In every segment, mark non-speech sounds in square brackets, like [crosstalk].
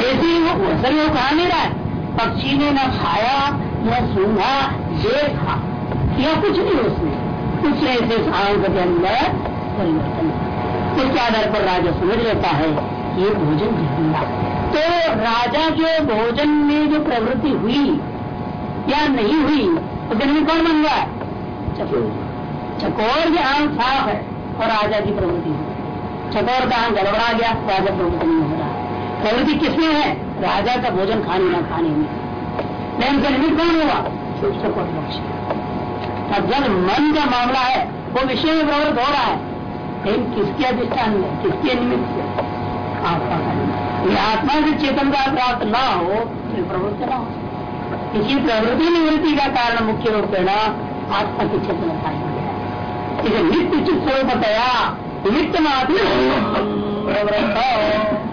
वैसे ही वो असल वो खा नहीं रहा है। पक्षी ने न खाया, न सूंघा देखा या कुछ नहीं उसने। कुछ ऐसे सांग के अंदर परिवर्तन। उसके आधार पर राजा समझ लेता है ये भोजन जहरीला तो राजा जो भोजन में जो प्रवृत्ति हुई, या नहीं हुई तो दिन में कौन बन गया? चकोर। चकोर की आँख साफ़ है, और राजा की प्रवृत्ति चकोर का आँख गड़बड़ा गया, राजा प्रवृत्ति नहीं हो रहा प्रवृत्ति किसमें है? राजा का भोजन खाने न खाने में। लेकिन का निमित्त कौन चकोर पक्ष अब जब मन का मामला है, वो विषय में प्रवृत्त हो रहा है लेकिन किसके अधिष्ठान में, किसके निमित्त से आत्मा का आत्मा से चेतनता प्राप्त न हो तो प्रवृत्ति न हो। इसी प्रवृत्ति निवृत्ति का कारण मुख्य रूप से आत्मा की चेतनता इसे नित्य चित्त स्वरूपतया निमित्त मात्र। प्रवृत्त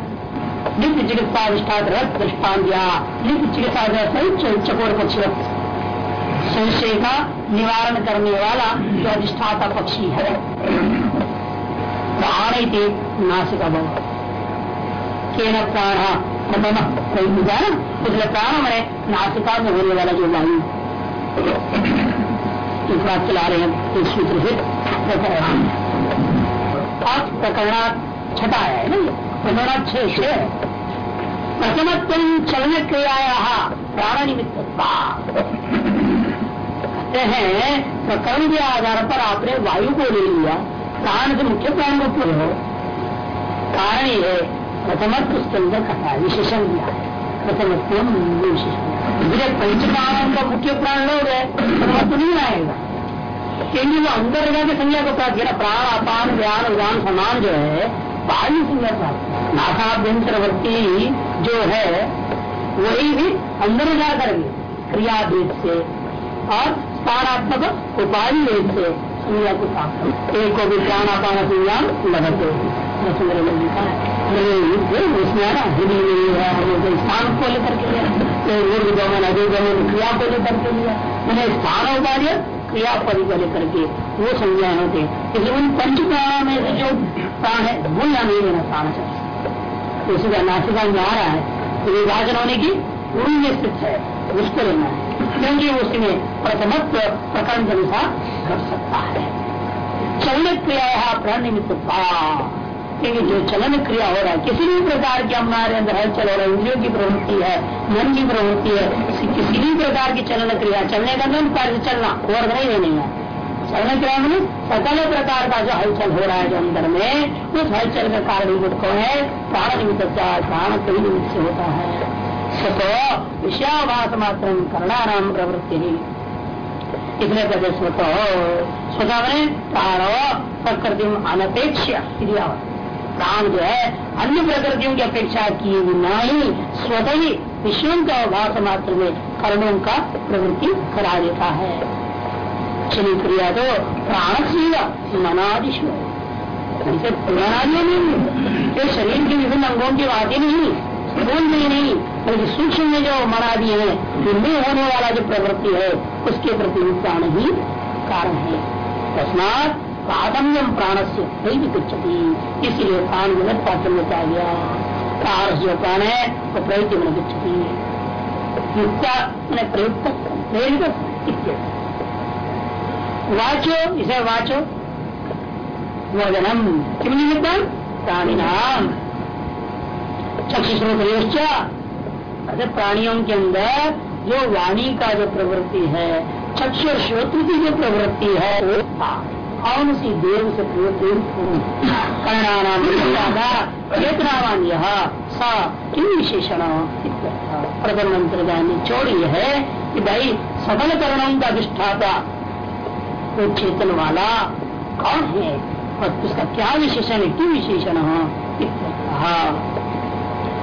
नित्य चिकित्सा अधिष्ठात रथ दृष्टान दिया नित्य चिकित्सा चकोर पक्ष संशय का निवारण करने वाला जो अधिष्ठाता पक्षी है प्राण नासिका बहुत के न प्राण प्रथम कोई पूजा ना इसलिए प्राण मैंने नासिका में होने वाला जो वायु बात चला रहे हैं एक सूत्र से प्रकरण प्रकरणा छठा है ना प्रकरणा छह छह प्रथमत्व चलन क्रियाया प्राण निमित्त कहते हैं प्रकरण के आधार पर आपने वायु को ले लिया। प्राण से मुख्य प्राण को हो? कारण ये प्रथमत्व उसके अंदर कथा है, विशेषण दिया है। प्रथमत्व विशेषण। पंचकारों का मुख्य प्राण लोग है, प्रथमत्व नहीं आएगा। क्योंकि वो अंदर जगह की संज्ञा को प्राप्त किया, प्राण, अपान ज्ञान उदान, समान जो है बाह्य प्राप्त नाथाभ्यंतरवर्ती जो है, वही भी अंदर जा करके क्रिया भेद से और स्थानात्मक उपाधि भेद से संज्ञा को प्राप्त एक को भी प्राणापान संज्ञा लगते सुंदर उसमें ना हिंदी है स्थान को लेकर के लिया। ऊर्ज गमन अधिगमन क्रिया को लेकर के लिया। मैंने स्थान उपाधि क्रिया पद को लेकर के वो संज्ञाएँ होते। इसलिए उन पंच प्राणों में से जो प्राण है वो या नहीं लेना प्राण चाहिए उसी का नासिका में आ रहा है तो विभाजन होने की पूरी में स्थित है उसको लेना है। क्योंकि उसमें प्रथमत्व प्रकरण के अनुसार घट सकता है। चलन क्रिया प्रण निमित्त क्योंकि जो चलन क्रिया हो रहा है, किसी भी प्रकार की हमारे अंदर हलचल हो रहा है, इंद्रियों की प्रवृत्ति है, मन की प्रवृत्ति है, किसी भी प्रकार की चलन क्रिया, चलने का नियम कार्य चलना, और नहीं है। क्रिया में सकल प्रकार का जो हलचल हो रहा है जो अंदर में, उस हलचल का कारण कौन है, प्राण निमित्त प्राण कई निमित्त से होता है। सतो विषयाभास मात्र करना नाम प्रवृत्ति ही। इसलिए कहते स्वतः स्वतः मैंने प्राण प्रकृति अनपेक्ष प्राण जो है, अन्य प्रकृतियों की अपेक्षा किए बिना ही, स्वतः ही विषयों का अभाव मात्र में, कर्णों का प्रवृत्ति करा देता है। चली क्रिया तो प्राण से मनादिश मनादि नहीं ये शरीर के विभिन्न अंगों की ही नहीं स्थूल में नहीं बल्कि सूक्ष्म में जो मनादि है उनमें होने वाला जो प्रवृत्ति है उसके प्रति प्राण ही कारण है तस्मात प्राथम्यम प्राण से नहीं गच्छती इसलिए प्राण गलत में आ गया प्राण जो प्राण है वो प्रयुक्त में गच्छती युक्ता प्रयुक्त प्रेरित वाचो, इसे वाचो। वजनम किम निमित्त प्राणिनाम चक्षुश्रोत प्राणियों के अंदर जो वाणी का जो प्रवृत्ति है चक्षु श्रोत्र की जो प्रवृत्ति है, वो कौन सी देव से कर्णानाम चेतनावान यह सा किन विशेषण? प्रधानमंत्री ने छोड़ी है कि भाई सफल करणों का अधिष्ठाता वो चेतन वाला कौन है? और उसका क्या विशेषण है? क्यों विशेषण हो?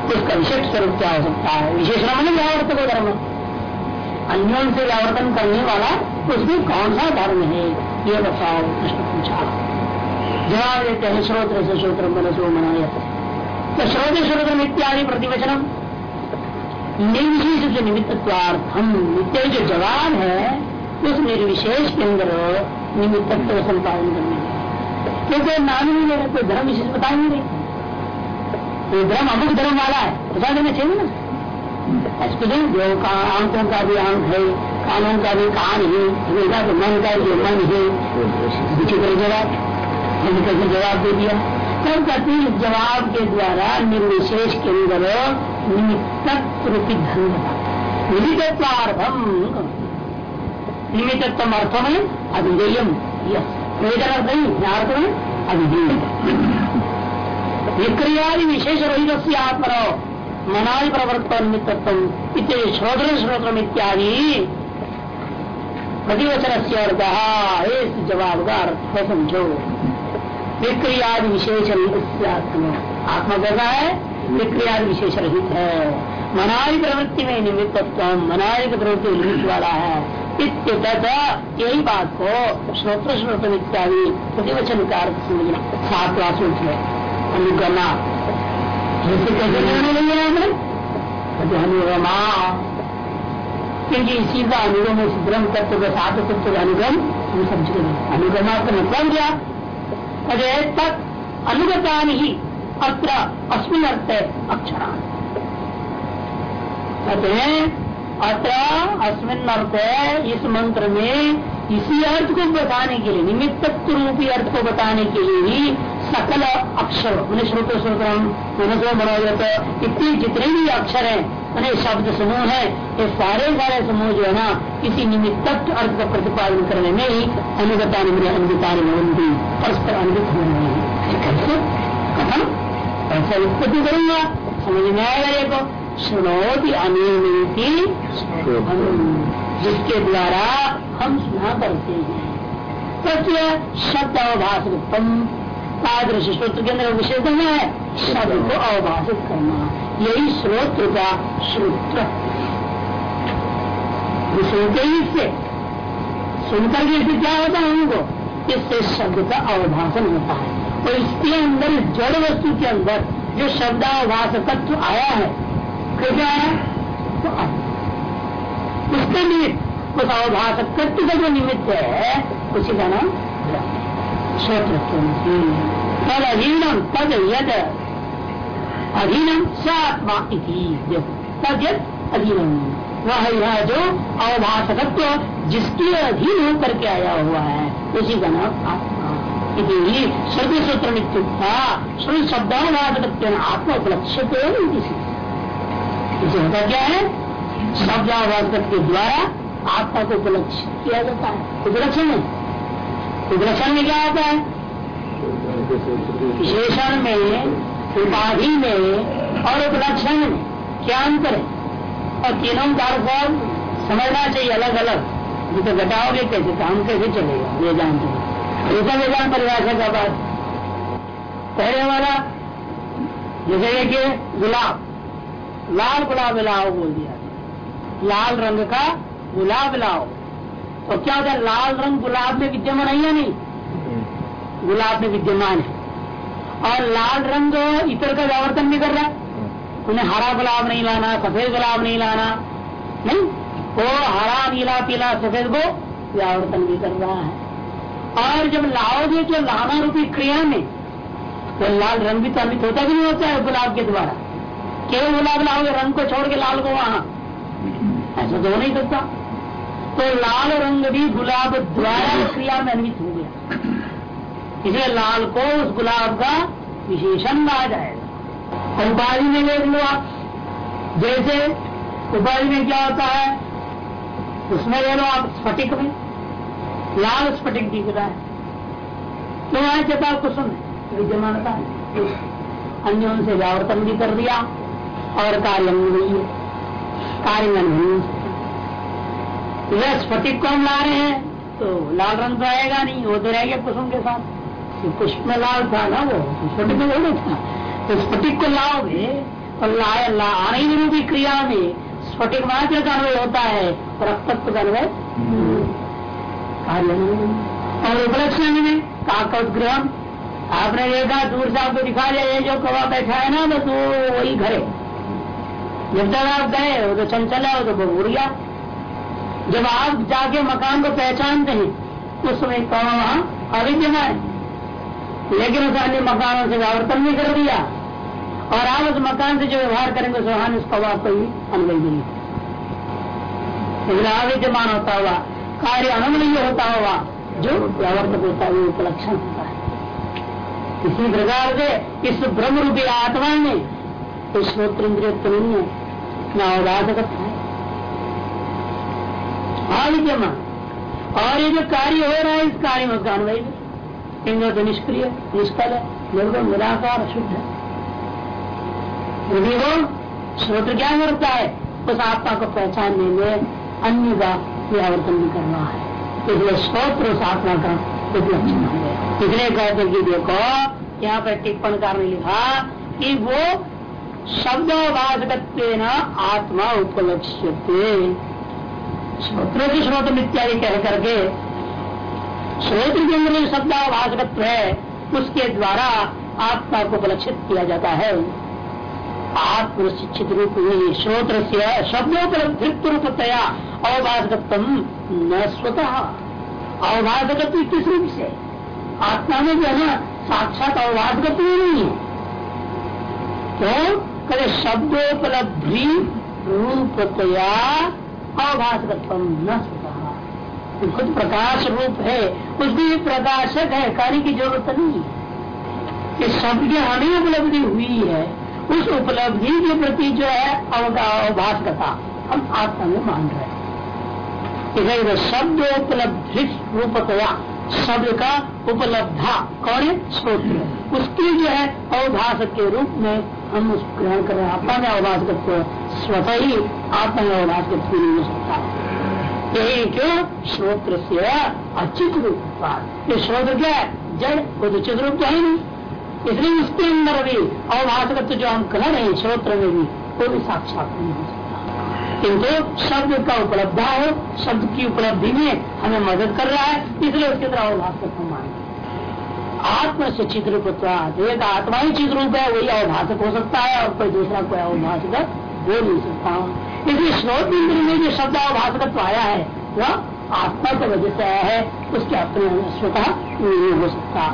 उसका विशेष स्वरूप क्या हो सकता है? विशेषण मैंने व्यावर्तक धर्म। अन्यों से व्यावर्तन करने वाला उसमें कौन सा धर्म है? ये बताओ, प्रश्न पूछा। जवाब देते हैं, श्रोत्र से श्रोत्र मनसो मनाया। तो श्रोत्र श्रोत्र इत्यादि प्रतिवचनम। निर्विशेष से निमित्तवार्थम नित्य जो जवाब है उस निर्विशेष के अंदर निमित्तत्व संपादन करने क्योंकि नाम नहीं ले कोई धर्म विशेष बताएँगे नहीं वो धर्म अमुक धर्म वाला है बता देना चाहिए ना स्टूडेंट जो आँखों का भी आँख है कानों का भी कान है तो मन का भी मन है विचित्र जवाब कैसे जवाब दे दिया तब कहते जवाब के द्वारा निर्विशेष के अंदर निमित्त रूपी धर्म निमित्तार्थम निमित्तम अर्थ में अभिधेयम वेदन अर्थ नहीं अर्थ में अभिधेय विक्रियादि विशेष रहित आत्मनो मनादि प्रवर्तन निमित्तत्व इत्यादि श्रोत्र श्रोत्र इत्यादि प्रतिवचन से अर्थ इस जवाब का अर्थ है समझो विक्रियादि विशेष रहित आत्मा कैसा है विक्रियादि विशेष रहित है मनादि प्रवृत्ति में निमित्तत्व मनादि की प्रवृत्ति निमित्त वाला है यही बात को श्रोत्र श्रोत्र इत्यादि प्रतिवचन का अर्थ समझना सातवा सूत्र अनुगमा जैसे कैसे अनुगमा। क्योंकि अनुगम है ब्रह्म तत्व का सात तत्व का अनुगम, हम समझ अनुगमा का मतलब क्या? अरे तक अनुगता ही अत्र अस्मिन अर्थ अक्षरा कहते हैं अत्र अस्मिन अर्थ इस मंत्र में इसी अर्थ को बताने के लिए निमित्त रूपी अर्थ को बताने के लिए ही सकल अक्षर, उन्हें श्रोत श्रोतम मनसो मनोरथ इतने जितने भी अक्षर हैं मैंने शब्द समूह है, ये सारे सारे समूह जो है ना, इसी निमित्त अर्थ का प्रतिपादन करने में ही अनुगता अनुगता निबंधी परस्पर अनुगत हो। कथम? ऐसा उत्पत्ति करूँगा, समझ में आएगा देखो सुनोति अनियमिति जिसके द्वारा हम सुना करते हैं। सत्य शब्द अवभाषितम तादृश श्रोत्र के अंदर विशेष है शब्द को अवभाषित करना। यही श्रोत्र का श्रोत्र सुनते ही से सुनकर के इससे क्या होता है उनको इससे शब्द का अवभाषण होता है। और इसके अंदर जड़ वस्तु के अंदर जो शब्दावभाष तत्व आया है क्या आया तो उसके निमित्त उस अवभाषकत्व का जो निमित्त है, उसी का नाम श्रोत्र तद अधीनम तद यद अधीनम स आत्मा तद यद अधीनम। वह यह जो अवभाषकत्व जिसके अधीन होकर के आया हुआ है, उसी का नाम आत्मा। श्रुति सूत्र नित्युक्ता। श्रुति शब्दावभाषकत्व आत्मा उपलक्षित इसे होता क्या है? शब्दावभाषक के द्वारा आत्मा को उपलक्षित किया जाता है। उपलक्षण में उपलक्षण में क्या होता है? विशेषण में, उपाधि में और उपलक्षण में क्या अंतर है? और तीनों का अर्थ समझना चाहिए अलग अलग जिसे घटाओगे, कैसे काम कैसे चलेगा, ये जानते हैं। ऐसा वेदांत परिभाषा का बात। पहले वाला, जैसे देखिए गुलाब। लाल गुलाब लाओ बोल दिया। लाल रंग का गुलाब लाओ तो क्या होता है लाल रंग गुलाब में विद्यमान है या नहीं? गुलाब में विद्यमान है। और लाल रंग इतर का व्यावर्तन भी कर रहा है। उन्हें हरा गुलाब नहीं लाना सफ़ेद गुलाब नहीं लाना। नहीं? वो हरा नीला पीला सफ़ेद को व्यावर्तन भी कर रहा है। और जब लाओगे जो लाना रूपी क्रिया में तो लाल रंग भी तो अमित होता भी नहीं होता है गुलाब के द्वारा। केवल गुलाब लाओगे रंग को छोड़ के लाल को वहाँ। ऐसा तो हो नहीं सकता। तो लाल रंग भी गुलाब द्वारा क्रिया में अन्वित हो गया। इसलिए लाल को उस गुलाब का विशेषण कहा जाएगा। उपाधि में देख लो आप। जैसे उपाधि में क्या होता है उसमें ले लो आप स्फटिक में। लाल स्फटिक दिख रहा है। क्यों आए चेता कुसुम है विद्यमानता अन्यों से व्यावर्तन भी कर दिया। और कार्य कार्य नहीं। स्फटिक को हम ला रहे हैं तो लाल रंग तो आएगा नहीं, वो तो रहेगा कुसुम के साथ। पुष्प में लाल था ना वो स्फटिक में नहीं था। तो स्फटिक को लाओगे और लाए ला आने रूपी क्रिया में। स्फटिक मात्र का अनुभव होता है, और अस्तत्व का अनुभव कार्य और उपलक्षण में काकोद्ग्रह आपने देखा, दूर से आपको दिखा दिया, ये जो कवा बैठा है ना वो वही घर है। जब तक आप गए, वो तो चंचल है वो तो उड़ गया जब आप जाके मकान को पहचानते हैं, उस समय कौन वहाँ? अविद्यमान है। लेकिन उस अन्य मकानों से व्यावर्तन भी कर दिया। और आप उस मकान से जो व्यवहार करेंगे उस व्यवहार उसका वह कोई अनुभव नहीं लेकिन अविद्यमान होता हुआ, कार्य अनुमनीय होता हुआ, जो व्यावर्तक होता है, वो उपलक्षण होता है। इसी प्रकार से इस ब्रह्म रूपी आत्मा में कोई श्रोत्र इंद्रिय तो नहीं है। न अवधाधक अविद्यमान और ये जो कार्य हो रहा है, इस कार्य में उसका अनुभव इंद्र तो निष्क्रिय, निष्फल है। निर्गुण निराकार शुद्ध है। यदि वो श्रोत्र क्या करता है? उस आत्मा को पहचानने में अन्य का व्यावर्तन भी करना है। इसलिए श्रोत्र उस आत्मा का एक लक्षण है। इसलिए कहते कि देखो, यहाँ पर टिप्पण कारण लिखा कि वो शब्दवादक आत्मा उपलक्ष्य श्रोत्रों की श्रोत इत्यादि कह करके श्रोत्र के अंदर शब्दाभाषकत्व है उसके द्वारा आत्मा को उपलक्षित किया जाता है। आत्मशिक्षित रूप में श्रोत्र से शब्दोपलब्धित्व रूपतया अवभाषकत्व न स्वतः। अवभाषकत्व किस रूप से? आत्मा में जो है ना, साक्षात अवभाषकत्व नहीं है। क्यों? कभी शब्दोपलब्धि, रूपतया अभाषकत्व न खुद प्रकाश रूप है उसको भी प्रकाशक है, कार्य की ज़रूरत नहीं। है शब्द की हमें उपलब्धि हुई है, उस उपलब्धि के प्रति जो है अवभाषकता हम आत्मा में मान रहे हैं। शब्द उपलब्धि रूपतया, शब्द का उपलब्धा कौन है उसकी जो है अवभाषक के रूप में हम उसको ग्रहण कर रहे आत्मा में अवभाषक स्वतः ही आत्मव्यवहार के नहीं हो सकता। यही क्यों? श्रोत्र से अचित रूप ये श्रोत्र क्या है? जड़ वो तो चित रूप तो है? नहीं इसलिए उसके अंदर भी अवभाषक जो हम कह रहे हैं श्रोत्र में भी वो भी साक्षात नहीं हो सकता। किंतु शब्द का उपलब्धा हो, शब्द की उपलब्धि में हमें मदद कर रहा है, इसलिए उसके अंदर अवभाषक हम मानते आत्म से चित्र एक आत्मा ही चित्र रूप है, वही अवभाषक हो सकता है और कोई दूसरा कोई अवभाषक हो नहीं सकता। इसलिए श्रोत इंद्र में जो शब्द अभाषकत्व आया है, वह आत्मा की वजह से आया है, उसके अपने स्वतः नहीं हो सकता।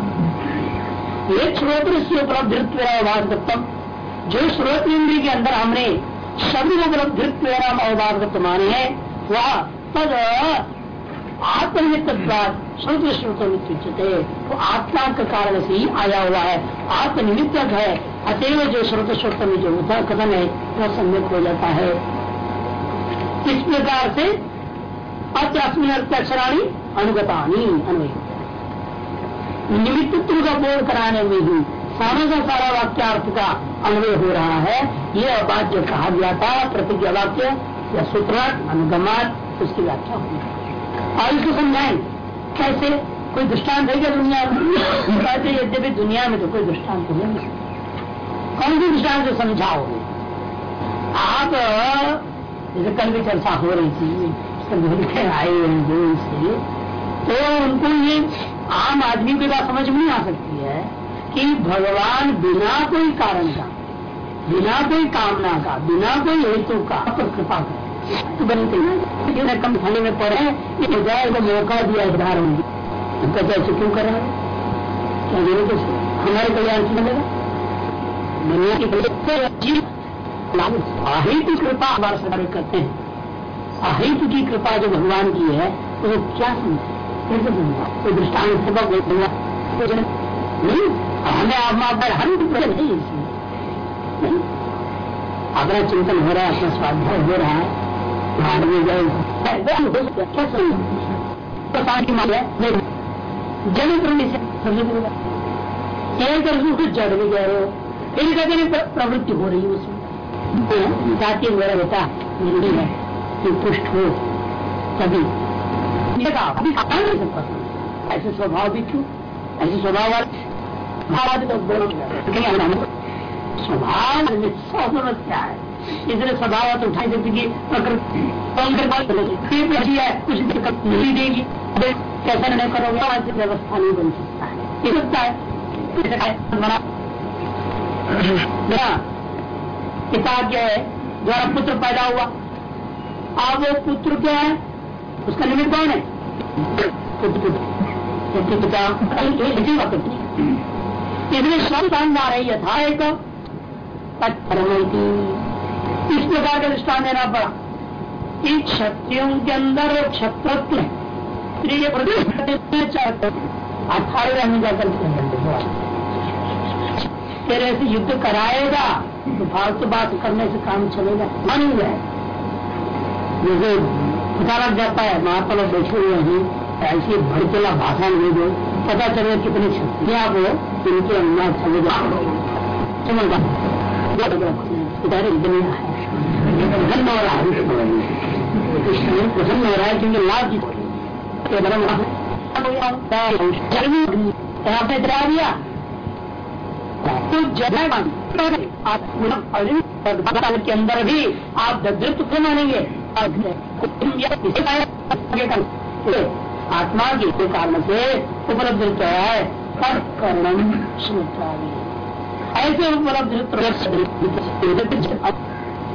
ये श्रोत्र से उपलब्धित्व अभाषकत्व जो श्रोत इंद्र के अंदर हमने शब्द उपलब्धित्व अभाषकत्व माने हैं, वह तद आत्मनिमित्त श्रोत श्रोत वो आत्मा के कारण से ही आया हुआ है आत्मनिमित्तक है, अतएव जो श्रोत श्रोत में जो होता कथन है, वह सम्यक हो जाता है। इस प्रकार से अत्यात्मी अर्थाक्षराणी अनुगतानी, अन्वय। निमित्तत्व का बोध कराने में ही सारा का सारा वाक्यार्थ का अन्वय हो रहा है। बात जो कहा गया था प्रतिज्ञा वाक्य या सूत्रार्थ अनुगमात उसकी व्याख्या होगी। और इसको समझाएँ कैसे कोई दृष्टांत है क्या दुनिया में? [laughs] कहते यद्यपि दुनिया में तो कोई दृष्टांत नहीं कौन सी दृष्टांत समझाओगे? आप जैसे कल भी चर्चा हो रही थी आए हुए से तो उनको ये आम आदमी की बात समझ में नहीं आ सकती है कि भगवान बिना कोई कारण का बिना कोई कामना का बिना कोई हेतु का कृपा करे तो बनते हैं कम खाने में पड़े ये जाए को मौका दिया उदाहरण उनका कैसे क्यों कर रहा है? क्या ज़रूरत है हमारे कल्याण से मिलेगा। दुनिया की अहित कृपा हमारे सरकार करते हैं। अहित की कृपा जो भगवान की है तो क्या समझे? कैसे समझा? कोई दृष्टान सबक नहीं, हमें आप हर नहीं इसमें अपना चिंतन हो रहा है, अपना स्वाध्याय हो रहा है। जल प्रवृत्ति जड़ गए हो फिर कहते प्रवृत्ति हो रही है उसमें जाती मेरा बेटा मेरी है कि पुष्ट हो तभी ऐसे स्वभाव भी क्यों ऐसे स्वभाव वाले तो स्वभाव समस्या है। इसलिए स्वभाव तो उठाई देती की प्रकृति है, कुछ दिक्कत नहीं देगी। कैसा निर्णय करोगे? व्यवस्था नहीं बन सकता है। ये सकता है? पिता क्या है? द्वारा पुत्र पैदा हुआ। अब वो पुत्र क्या है? उसका निमित्त कौन है? पिता। इसलिए स्वस्थ अंगार है। यथा एक। तत्परमती इस प्रकार का दृष्टान देना पड़ा कि क्षत्रियों के अंदर क्षत्रत्व स्त्री अठारह में जाकर तेरे से युद्ध कराएगा तो फालतू बात करने से काम चलेगा। मान जाए जैसे पता जाता है लोग बैठे हुए हैं, ऐसी भड़केला भाषण में जो पता चले कितनी शक्तियाँ वो इनके अंदर चले जाए इधर दुनिया है। प्रसन्न हो रहा है प्रसन्न हो रहा है। क्योंकि लाभ की दिया। तो जगह के अंदर भी आप दृत्व को मानेंगे। आत्मा के कारण से उपलब्ध है। श्रोत्रावी ऐसे उपलब्ध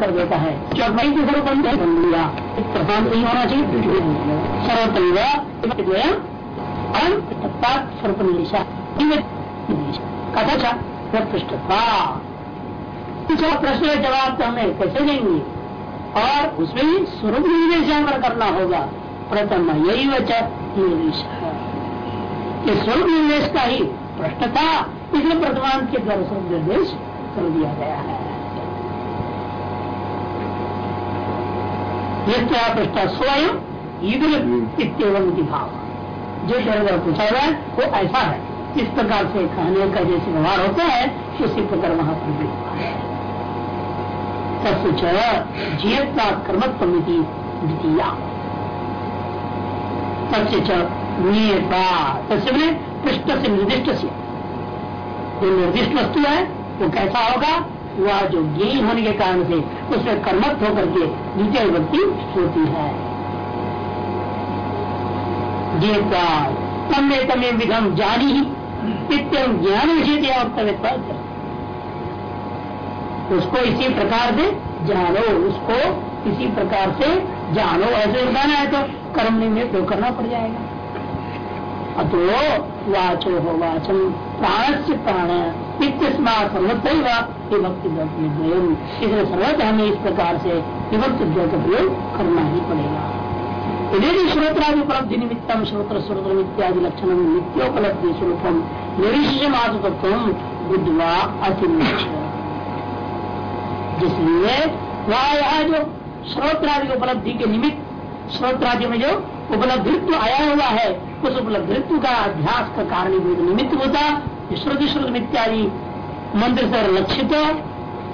कर देता है। चौपाई के प्रशांत नहीं होना चाहिए। कथा प्रश्न जवाब तो हमें कैसे देंगे? और उसमें स्वरूप निर्देश पर करना होगा। प्रथम यही वचन स्वरूप निर्देश का ही प्रश्न था। इसलिए वर्तमान के द्वारा स्वरूप निर्देश कर दिया गया है। ये क्या प्रश्न स्वयं इतम भाव। जो शरीर पूछा हुआ है, वो ऐसा है। इस प्रकार से कहने का जैसे व्यवहार होता है, उसी प्रकार वहाँ पर भी जीवता पृष्ठ से निर्दिष्ट से जो निर्दिष्ट वस्तु है, वो कैसा होगा? वह जो ज्ञान होने के कारण से उसमें कर्मत्व होकर के द्वितीय व्यक्ति होती है। तमे तमे विधम जानी ही ज्ञान विषय उसको इसी प्रकार से जानो, उसको इसी प्रकार से जानो, ऐसे बताना है तो कर्म में तो करना पड़ जाएगा। अतो वाचो हो वाचन प्राण से प्राण। सर्वत विभक्ति हमें इस प्रकार से विभक्ति का प्रयोग करना ही पड़ेगा। यदि श्रोत्रादि उपलब्धि निमित्तम श्रोत्र श्रोत्र इत्यादि लक्षण नित्योपलब्धि स्वरूपम निरीक्षम आत्मतत्व बुद्धवा अति जिसलिए वह यहाँ जो श्रोत्रादि उपलब्धि के निमित्त, श्रोत्रादि में जो उपलब्धित्व आया हुआ है, उस उपलब्धित्व का अभ्यास का कारण निमित्त होता श्रुति श्रुत इत्यादि मंत्र से लक्षित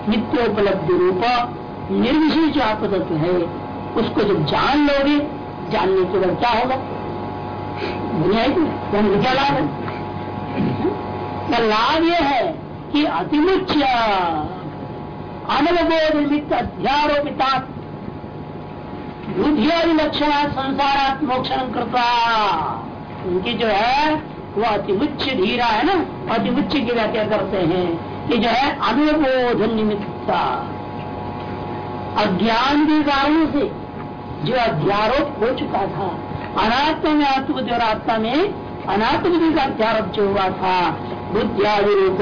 नित्योपलब्धि रूप निर्विशेष आत्मतत्व है, उसको जब जान लोगे, जानने के बाद क्या होगा? दुनिया क्या लाभ है? लाभ यह है कि अतिमुच्य अनवबोध निमित्त अध्यारोपिता बुद्धियादि लक्षण, संसारात मोक्षण कृपा उनकी जो है वो उच्च धीरा है ना अति उच्च की व्याख्या करते हैं कि जो है अनुबोध निमित्ता। अज्ञान के कारणों से जो अध्यारोप हो चुका था, अनात्म में आत्मबुद्धि और आत्मा में अनात्मबुद्धि का अध्यारोप जो हुआ था रूप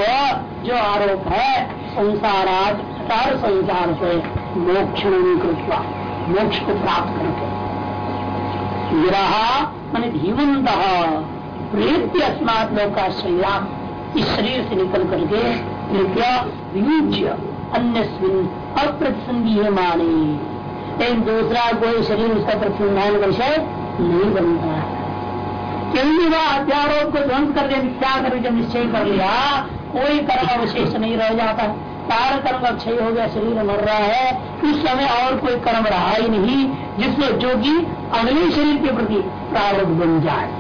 जो आरोप है, संसारात सार संसार से मोक्ष मोक्ष को प्राप्त करके। विरहा मान धीमंत प्रेत्य अस्मात लोकाश्रया इस शरीर से निकल करके कृपया वियुज्य। अन्य अप्रतिसंधि माने। लेकिन दूसरा कोई शरीर उसका प्रतिसंधान विषय नहीं बनता। है क्योंकि वह अध्यारोप को ध्वंस कर दिया मिथ्या कर जब निश्चय कर लिया, कोई कर्म अवशेष नहीं रह जाता। सारा कर्म क्षय हो गया, शरीर मर रहा है। उस समय और कोई कर्म रहा ही नहीं, जिससे जो कि अगले शरीर के प्रति प्रारूप बन जाए।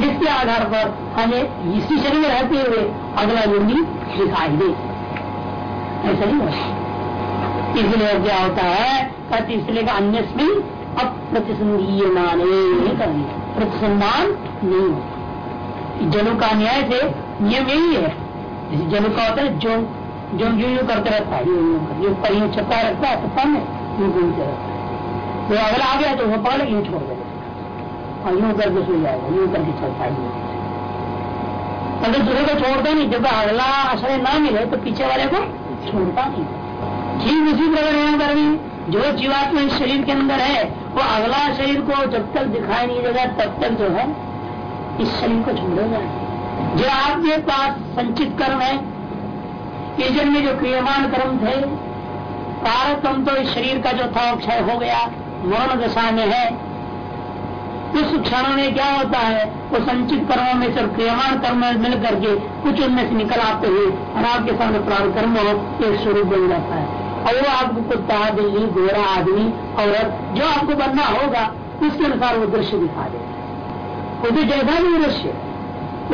जिसके आधार पर हमें इसी शरीर में रहते हुए अगला योगी दिखाई दे। ऐसा नहीं होता इसलिए क्या होता है कहते इसलिए का अन्य अप्रतिसंधीय माने प्रतिसंधान नहीं होता। जनु का न्याय से नियम यही है। जैसे जनु का होता है, जो जो यूँ यूँ करते रहता है यूँ पर छपा रखता है तो कम है यूँ घूमते रहता है। तो अगला आ गया तो वो पकड़ यूँ छोड़ देगा और यूँ करके सो जाएगा, यूँ करके चलता है। अगर दूसरे को छोड़ता नहीं, जब अगला आश्रय ना मिले तो पीछे वाले को छोड़ता नहीं। ठीक उसी प्रकार यहाँ पर भी जो जीवात्मा इस शरीर के अंदर है, वो अगला शरीर को जब तक दिखाई नहीं देगा, तब तक जो है, इस शरीर को छोड़ेगा। जो आपके पास संचित कर्म है इस जन्म में जो क्रियमान कर्म थे कारकम तो इस शरीर का जो था, क्षय हो गया मौन दशा में है। उस क्षण में क्या होता है, वो संचित कर्मों में से क्रियमान कर्म मिल करके कुछ उनमें से निकल आते हुए और आपके सामने प्राण कर्म हो एक स्वरूप बन जाता है। और वो आपको कुत्ता, बिल्ली गोरा आदमी, औरत, जो आपको बनना होगा, उसके अनुसार वो दृश्य दिखा देगा वो तो जैसा भी दृश्य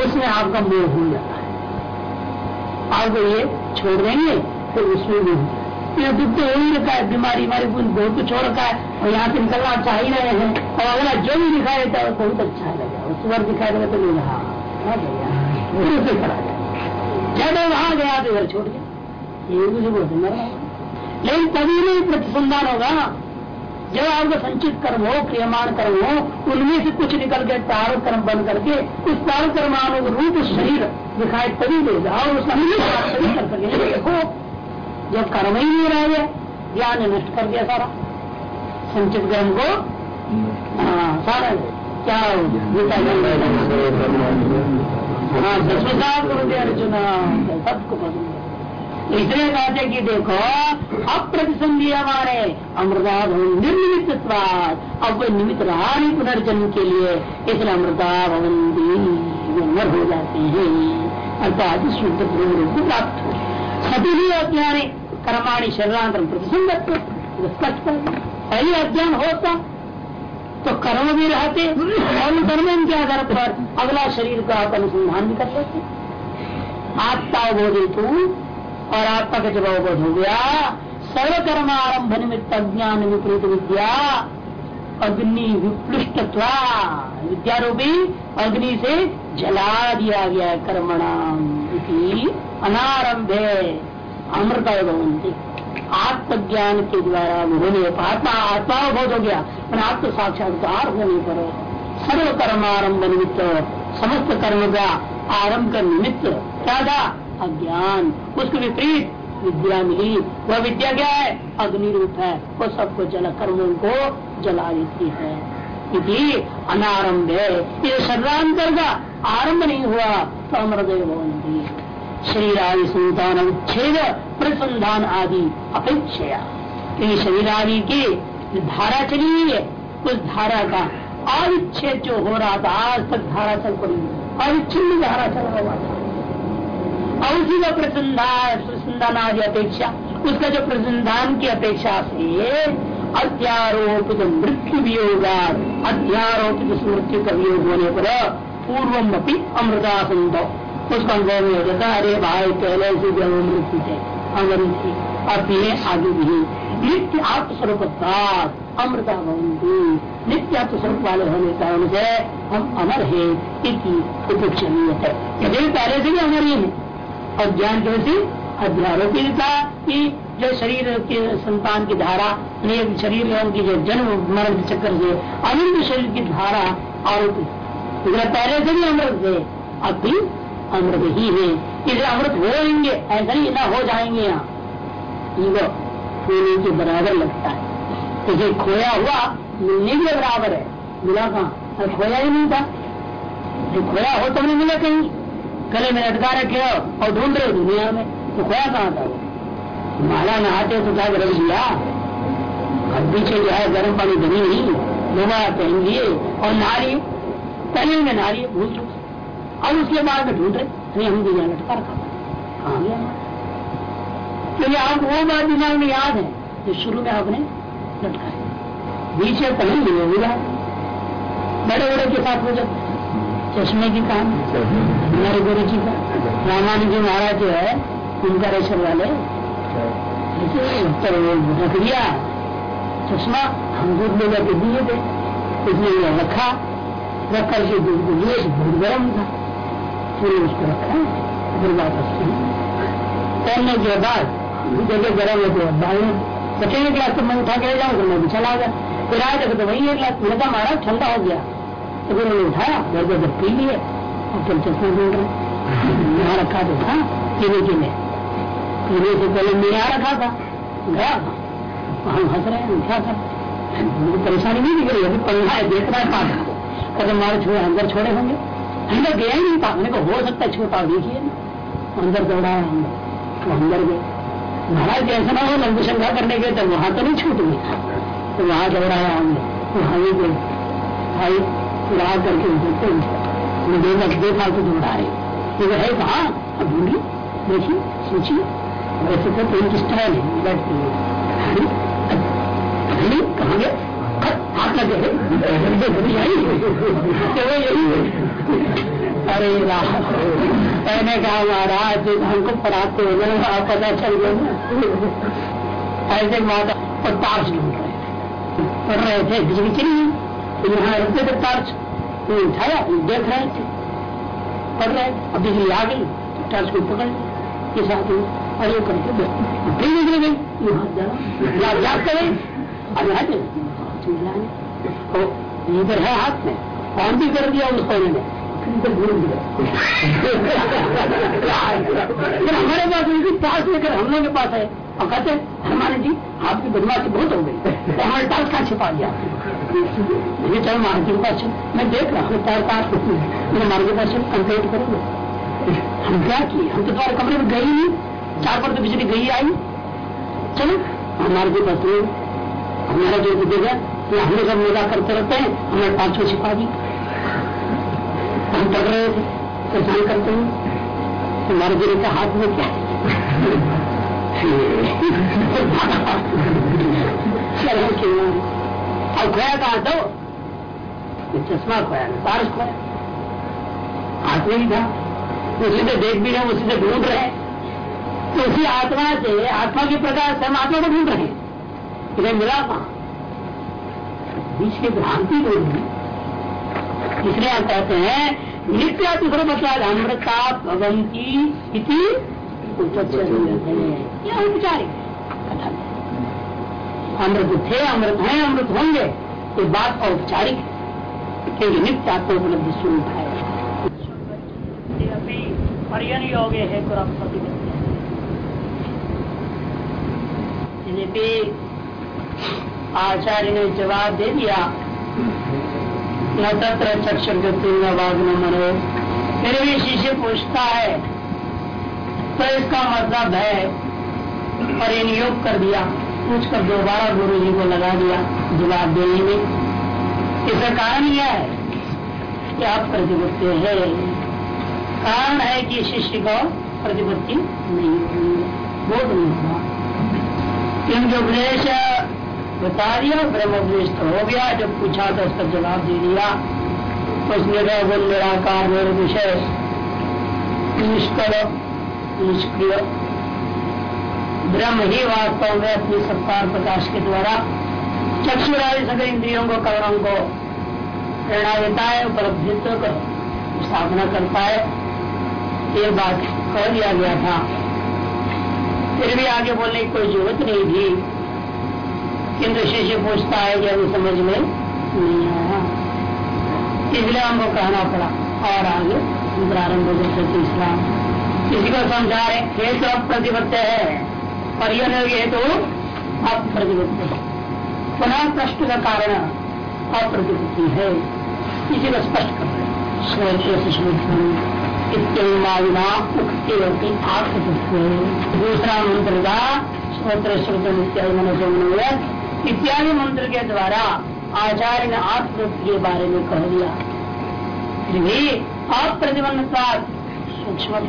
उसमें आपका मोह हो जाता है। आपको ये छोड़ देंगे तो उसमें भी ये दुख तो हो ही रखा है, बीमारी हमारी बहुत कुछ हो रखा है, और यहाँ से निकलना चाह ही रहे हैं, और अगला जो भी दिखाई देता है बहुत अच्छा लगा उस बार दिखाई देगा तो हाँ उसे करा जब वहाँ गया तो घर छोड़ गया ये मुझे बहुत मर लेकिन तभी नहीं प्रतिसंधान होगा, जब आपका संचित कर्म हो क्रियमान कर्म हो, उनमें से कुछ निकल के प्रारूप कर्म बन करके, उस प्रारूप कर्माणु रूप शरीर दिखाई तभी देगा और उसका तभी कर सके देखो जब कर्म ही नहीं रह गया ज्ञान नष्ट कर दिया सारा। संचित कर्म को हाँ सारा क्या गीता हाँ करो अर्जुन सबको इसलिए कहते कि देखो अप्रतिसंधि हमारे अमृता निर्निमित अब कोई निमित्त रहा नहीं पुनर्जन्म के लिए इसलिए अमृता भवंती नर हो जाते हैं। अर्थात शुद्ध रूप प्राप्त हो सभी ही अज्ञान कर्माणी शरीरांतर पहले अज्ञान होता तो कर्म भी रहते कर्म के आधार पर अगला शरीर का आप अनुसंधान भी कर सकते आत्मा बोधित, और आत्मा का जब अवबोध हो गया सर्वकर्म आरंभ निमित्त अज्ञान विपरीत विद्या, अग्नि विपृष्ट विद्या रूपी अग्नि से जला दिया गया कर्मणाम। अनारंभे अमृत भवंती आत्मज्ञान के द्वारा होने आत्मा आत्मा बोध हो गया। आत्म साक्षात्कार होने पर सर्व कर्म कर्मारंभ निमित्त समस्त कर्म का आरंभ का निमित्त क्या था अज्ञान, उसके विपरीत विद्या मिली। वह विद्या क्या है? अग्नि रूप है। वो सबको जल, कर्मों को जला देती है। अनारंभ। है ये शरीरांतर का आरंभ नहीं हुआ तो अमृदय भवंती शरीर आदि संतान उच्छेद प्रसंधान आदि अपेक्षा क्योंकि शरीर आदि की धारा चली हुई है उस धारा का अविच्छेद जो हो रहा था, आज तक धारा चल पड़ी। अविच्छिन्न धारा चल रहा था। और उसी का प्रसंधान प्रसंधान आदि अपेक्षा, उसका जो प्रसंधान की अपेक्षा से अध्यारोपित मृत्यु भी वियोगा अध्यारोपित मृत्यु का वियोग होने पर पूर्वम अपनी अमृता संभव उसका अनुभव नहीं हो जाता अरे भाई, पहले से जब मृत्यु थे अमर थी अब ये आगे भी नित्य आत्मस्वरूप अमृता भवंती। नित्य आत्मस्वरूप वाले होने का उनसे हम अमर है इति उपक्षणीय है यदि पहले से भी अमर ही है, और ज्ञान कैसे अध्यारोपिता की जो शरीर के संतान की धारा शरीर की जो जन्म, मरण के चक्कर से अनंत शरीर की धारा आरोपित पहले से भी अमृत थे, अब भी अमृत ही है। इसे अमृत होंगे ऐसा ही ना हो जाएँगे यहाँ। ईगो खोने के बराबर लगता है। इसे खोया हुआ मिलने के बराबर है। मिला कहा? खोया ही नहीं था। जो खोया हो तो नहीं मिला कहीं। गले में लटका रखे हो और ढूंढ रहे हो दुनिया में। तो खोया कहाँ था वो? माला नहाते तो क्या रख दिया अब पीछे जो है गर्म पानी धनी नहीं लोगा पहन लिए और नारी पहले में नारी भूल चुके। अब उसके बाद में ढूंढ। रहे नहीं, हम दुनिया लटका रखा कहा गया क्योंकि आपको वो बात दिमाग में याद है जो शुरू में आपने लटकाया बीच में नहीं मिला बड़े बड़े के साथ हो जाते चश्मे की काम, हमारे गुरु जी का रामानंद जी महाराज जो है, उनका रेशर वाले चश्मा, हम दूध ले जाके दिए थे इसलिए रखा रख करके दूध को लिए गर्म था। फिर उसको रखा वापस तैरने के बाद जगह गर्म है तो डालने बचेंगे गिलास तो मैं उठा के जाऊँ तो मैं भी चला गया। फिर आए देखो तो वही एक गिलास मैंने मारा, ठंडा हो गया। तो फिर उन्होंने उठाया, घर को जब पी लिए और फिर चश्मा ढूंढ रहे यहाँ रखा तो था, पीने के लिए। पीने से पहले मैं यहाँ रखा था। गया। हम हंस रहे हैं, क्या कर मुझे परेशानी नहीं दिख रही अभी पंखा है, देख रहा है को। कदम हमारे छोड़े, अंदर छोड़े होंगे। अंदर गया ही नहीं था। मैंने कहा, हो सकता है छोटा देखिए। अंदर दौड़ाया अंदर। तो अंदर गए। महाराज ऐसा ना हो, लंबी शंका करने गए तो वहाँ तो नहीं छूट गई तो वहाँ दौड़ाया हमने वहाँ भी गए। भाई आ करके देखते देखा देखा तो दौड़ा रहे है कहा? अब ढूंढी देखिए, सोचिए। वैसे तो पेंट स्टाइल है बैठती है कहा गया अरे मैंने कहा महाराज हमको पढ़ाते हो आप पता चल गया ऐसे माता और टार्च रहे पढ़ रहे थे बिजली चली तो यहाँ रखते थे टार्च तो उठाया देख रहे थे पढ़ रहे अब बिजली आ गई टार्च को पकड़ के साथ और ये करके फिर निकल गई यहाँ जाना याद करें अब यहाँ चले इधर है हाथ में ऑन भी कर दिया उसको उन्होंने हमारे पास पास लेकर हम लोग के पास है और कहते हमारे जी आपकी बदमाशी बहुत हो गई। तो हमारे पास कहा छिपा दिया। ये चलो मार्ग के पास मैं देख रहा हूँ तार पास मैंने मार्ग के पास कंप्लेट करोगे हम क्या किए? हम तो तुम्हारे कमरे में गई नहीं। चार पर तो बिजली गई, आई। चलो हमारे के पास हमारा जो देखा कि हम सब मज़ा करते रहते हैं, हमारे पाँच छिपा दी हम पढ़ रहे थे तो परेशान करते हैं। हमारे गिरे के हाथ में क्या चलो, क्यों? अब खोया कहा तो? चश्मा खोया ना पारस खोया हाथ में ही था। उसी से देख भी रहे उसी से ढूंढ रहे तो उसी आत्मा से, आत्मा के प्रकार से हम आत्मा को ढूंढ रहे हैं। मिला कहा? बीच की भ्रांति लोग इसलिए आप कहते हैं नित्या बचार अमृता भवंती इति औपचारिक अमृत थे अमृत है अमृत होंगे ये बात औपचारिक क्योंकि नित्य आत्मोपलब्धि स्वरूप है। यद्यपि आचार्य ने जवाब दे दिया, न तत्र चक्षुर्गति न न मनो। फिर भी शिष्य पूछता है तो इसका मतलब है? ये नियोग कर दिया पूछ कर दोबारा गुरु जी को लगा दिया, जवाब देने में, इसका कारण यह है? कि आप प्रतिपत्ति है। कारण है कि शिष्य को प्रतिपत्ति नहीं होगी बोध नहीं होगा क्योंकि उपदेश बता दिया ब्रह्म उपदेश तो हो गया, जब पूछा तो उसका जवाब दे दिया, उसने वो निराकार निर्विषय निष्कल, निष्क्रिय। ब्रह्म ही वास्तव में अपनी सत्तार प्रकाश के द्वारा चक्षुरादि सभी इंद्रियों को करणों को प्रेरणा देता है, उपलब्धित्व कर स्थापना करता है। ये बात कह दिया गया था। फिर भी आगे बोलने की कोई ज़रूरत नहीं थी। किंतु शिष्य पूछता है कि अभी समझ में नहीं आया। इसलिए हमको कहना पड़ा, और आगे प्रारंभ हो जाते तीसरा। किसी को समझा रहे हेतु तो अप्रतिबद्ध है पर यह हेतु अप्रतिबद्ध है। पुनः प्रश्न का कारण अप्रतिबद्धि है। इसी को स्पष्ट कर दूसरा मंत्र का स्त्रोत्र श्रुत इत्यादि मंत्र के द्वारा आचार्य ने आत्म के बारे में कह दिया। फिर भी अप्रतिबंधता सूक्ष्म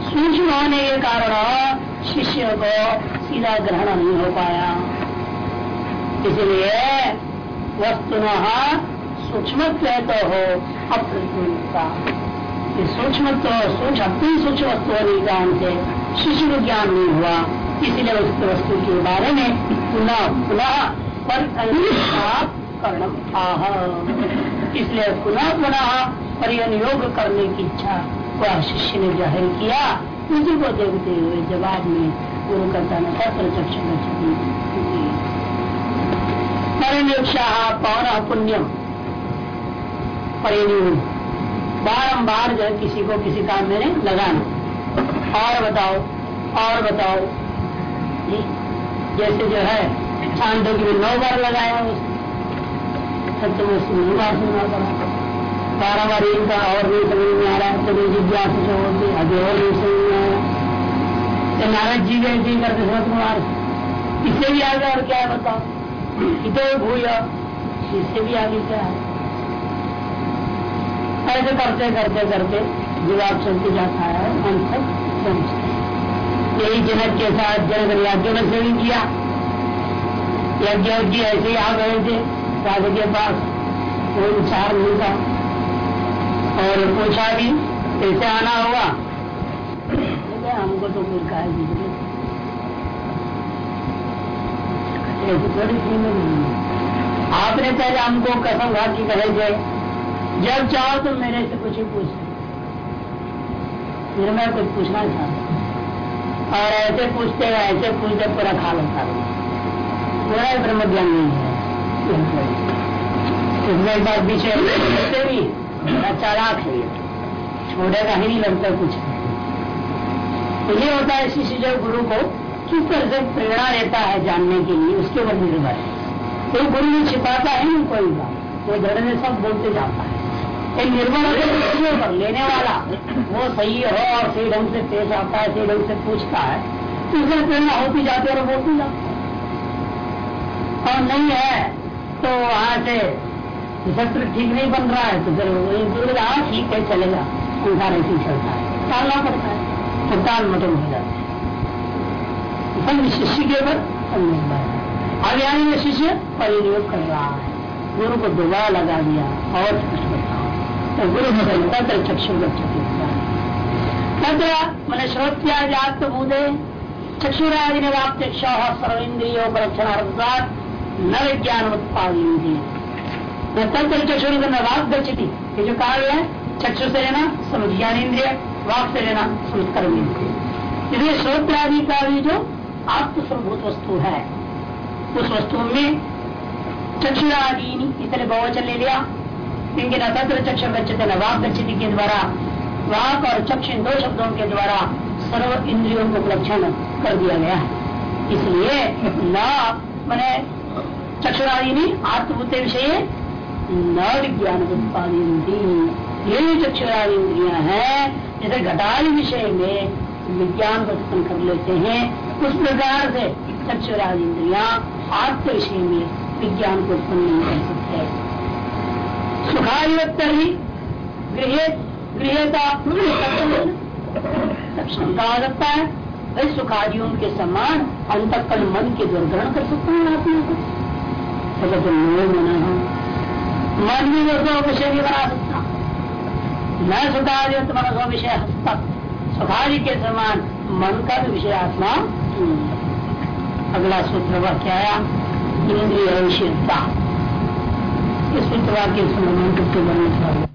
सूक्ष्म होने के कारण शिष्य को सीधा ग्रहण नहीं हो पाया। इसलिए वस्तु सूक्ष्म तो हो, अप्रतिबंधता। सूक्ष्म तो सूक्ष्म अपनी सूक्ष्म वस्तु होने के कारण से शिष्य को ज्ञान नहीं हुआ। इसीलिए उस वस्तु के बारे में पुनः पुनः पर कर्णम। आह। इसलिए पुनः पुनः परियोग करने की इच्छा वह शिष्य ने ज़ाहिर किया। उसी को देखते हुए जवाब में गुरु करता न सत्र चक्षु परिनिक्षा पौन पुण्यम। परिनियोग बारम्बार जो है किसी को किसी काम में लगाना। और बताओ और बताओ। जैसे जो है चांदो की नौ बार लगाया सत्य में नौ बार सुनना पड़ा बारह बार इनका और नहीं समझ में आ रहा है तो जिज्ञास होती अभी और नहीं समझ में आया नारद जी गए जी करते शरद कुमार इससे भी आगे और क्या है बताओ? इतो भूय इससे भी आगे क्या है? ऐसे करते करते करते जवाब चलते जाता है, अंत तक पहुँचते यही जनक के साथ जनक याज्ञ ने भी किया। यज्ञ जी ऐसे ही आ गए थे राजा के पास कोई विचार नहीं था। और पूछा भी, कैसे आना होगा हमको तो कोई कहा आपने पहले हमको कसम खा की कहे थे, जब चाहो तो मेरे से कुछ ही पूछ फिर मैं कुछ पूछना चाहता और ऐसे पूछते ऐसे पूछते पूरा खा लेता पूरा ब्रह्म ज्ञान नहीं है। इसमें एक बार पीछे भी। चालाक है छोड़ेगा ही नहीं लगता कुछ। ये होता है शिष्य जब गुरु को किस तरह से प्रेरणा देता है जानने के लिए, उसके ऊपर निर्भर है। कोई गुरु में छिपाता है नहीं कोई बात। वो धड़ में सब बोलते जाता है। निर्भर पर लेने वाला वो सही हो और सही ढंग से पेश आता है, सही ढंग से पूछता है तो उसमें प्रेरणा होती जाती है और बोलती जाती और नहीं है तो वहाँ से सत्र ठीक नहीं बन रहा है तो फिर हाँ ठीक है चलेगा संसार ऐसे चलता है। टालना पड़ता है तो टाल मटन हो जाते हैं। शिष्य के ऊपर अब यानी शिष्य परिनियोग कर रहा है, गुरु को दोबारा लगा दिया, और गुरु तत्र चक्षु तत्र मैंने श्रोत्याजात बुधे चक्षुरादि निवाप्त सर्वेन्द्रियों परीक्षण न विज्ञान तंत्र वाक ये जो कार्य है चक्षु से लेना वाक से लेना संस्कर्म इंद्रिय इसलिए श्रोत्र का भी जो आत्मस्वरूभूत वस्तु है उस वस्तु में चक्षु आदि इसलिए बहुवचन ले लिया। क्योंकि न तंत्र चक्षु गच्छते न वाक गच्छति के द्वारा, वाक और चक्ष दो शब्दों के द्वारा सर्व इंद्रियों को उपलक्षण कर दिया गया है। इसलिए न मैंने चक्षुरादि आत्मभूत विषय न विज्ञान उत्पादी ये चक्षुरादि इंद्रिया है, जैसे घटाली विषय में विज्ञान को उत्पन्न कर लेते हैं, उस प्रकार से चक्षुरादि इंद्रिया आत्म विषय में विज्ञान को उत्पन्न नहीं कर सकते। सुखायुक्तर ही। भाई सुखादियों के समान अंतकल मन के दुर्ग्रहण कर सकते हैं आत्मा को। तो मना भी दोस्तों विषय भी बना सकता न सुखादि मनसो विषय हस्तक सुखादि के समान मन का भी विषय आत्मा अगला सूत्र वह क्या आया, इंद्रिय विषयता इस वाक्य से मन के बनने